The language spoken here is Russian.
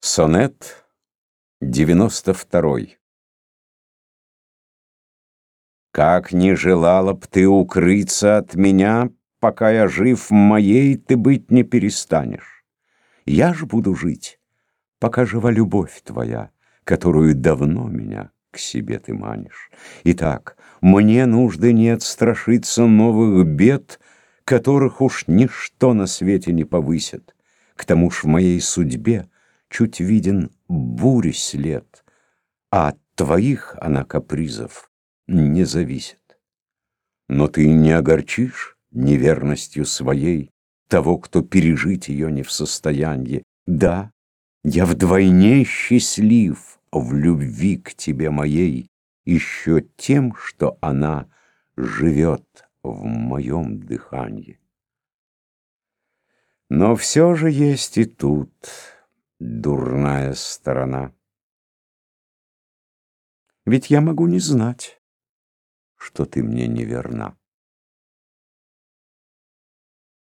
Сонет 92 Как не желала б ты укрыться от меня, Пока я жив, моей ты быть не перестанешь. Я ж буду жить, пока жива любовь твоя, Которую давно меня к себе ты манишь. Итак, мне нужды нет страшиться новых бед, Которых уж ничто на свете не повысит. К тому ж в моей судьбе чуть виден бури след, а от твоих она капризов не зависит. Но ты не огорчишь неверностью своей того, кто пережить ее не в состоянии. Да, я вдвойне счастлив в любви к тебе моей, еще тем, что она живет в моем дыхании. Но все же есть и тут дурная сторона. Ведь я могу не знать, что ты мне не верна.